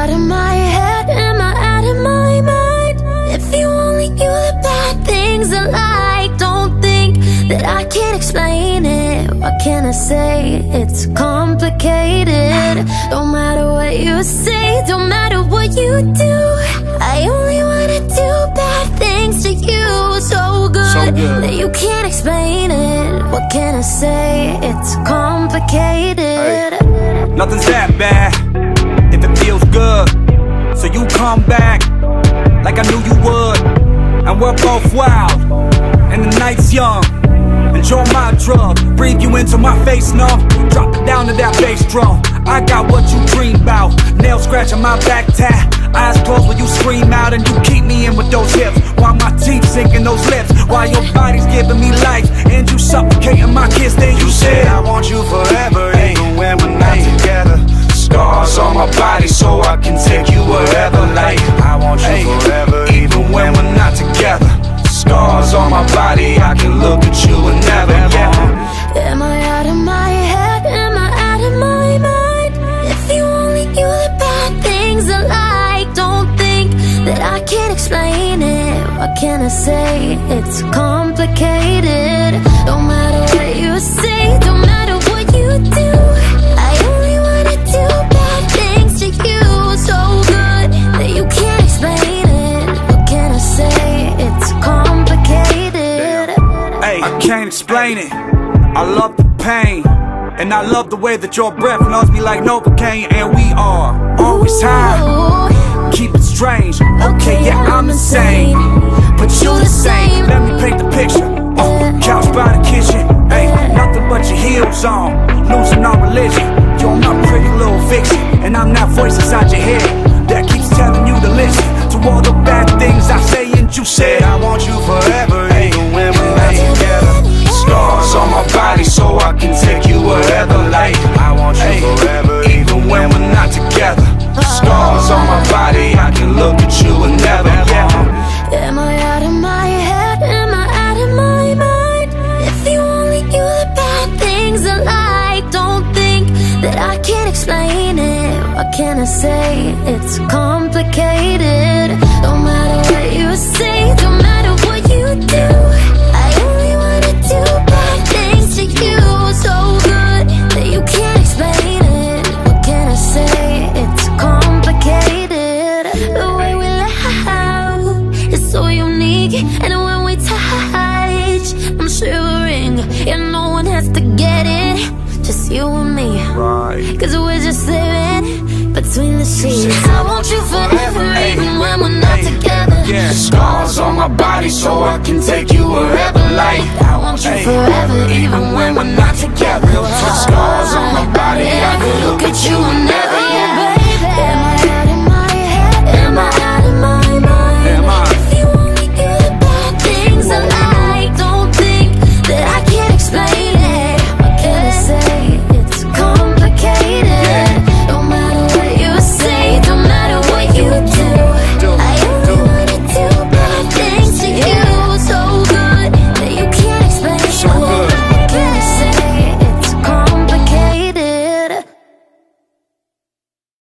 out of my head? Am I out of my mind? If you only knew the bad things I like, don't think that I can't explain it. What can I say? It's complicated. Don't matter what you say, don't matter what you do. I only wanna do bad things to you. So good, So good. that you can't explain it. What can I say? It's complicated. Nothing's that bad come back like I knew you would. And we're both wild, and the night's young. Enjoy my drug, breathe you into my face, numb. Drop it down to that bass drum. I got what you dream about. Nail scratching my back tat. Eyes closed when you scream out and you keep me in with those hips. While my teeth sink in those lips. While your body's giving me life and you suffocating my kiss. Then you said, I want you forever, even when we're not together. Scars on my body so I can take you wherever. Can I say? It's complicated. Don't matter what you say, don't matter what you do. I only wanna do bad things to you. So good that you can't explain it. What can I say? It's complicated. Hey, I can't explain it. I love the pain. And I love the way that your breath knows me like Novocaine. And we are always high. Keep it strange. Okay, yeah, I'm insane. But you the same. Let me paint the picture. Uh, couch by the kitchen. Hey, nothing but your heels on. Losing all religion. You're my pretty little fiction. And I'm that voice inside your head that keeps telling you to listen to all the bad things I say. And you said, I want you forever, explain it. Eh? What can I say? It's complicated. Don't matter what you say, don't matter what you do. I only wanna do bad things to you. So good that you can't explain it. What can I say? It's complicated. The way we laugh is so unique, and when we touch, I'm shivering. And no one has to get it, just you and Cause we're just living between the sheets. I want you forever, even when we're not together. Yeah, scars on my body so I can take you wherever. Like, I want you forever, even when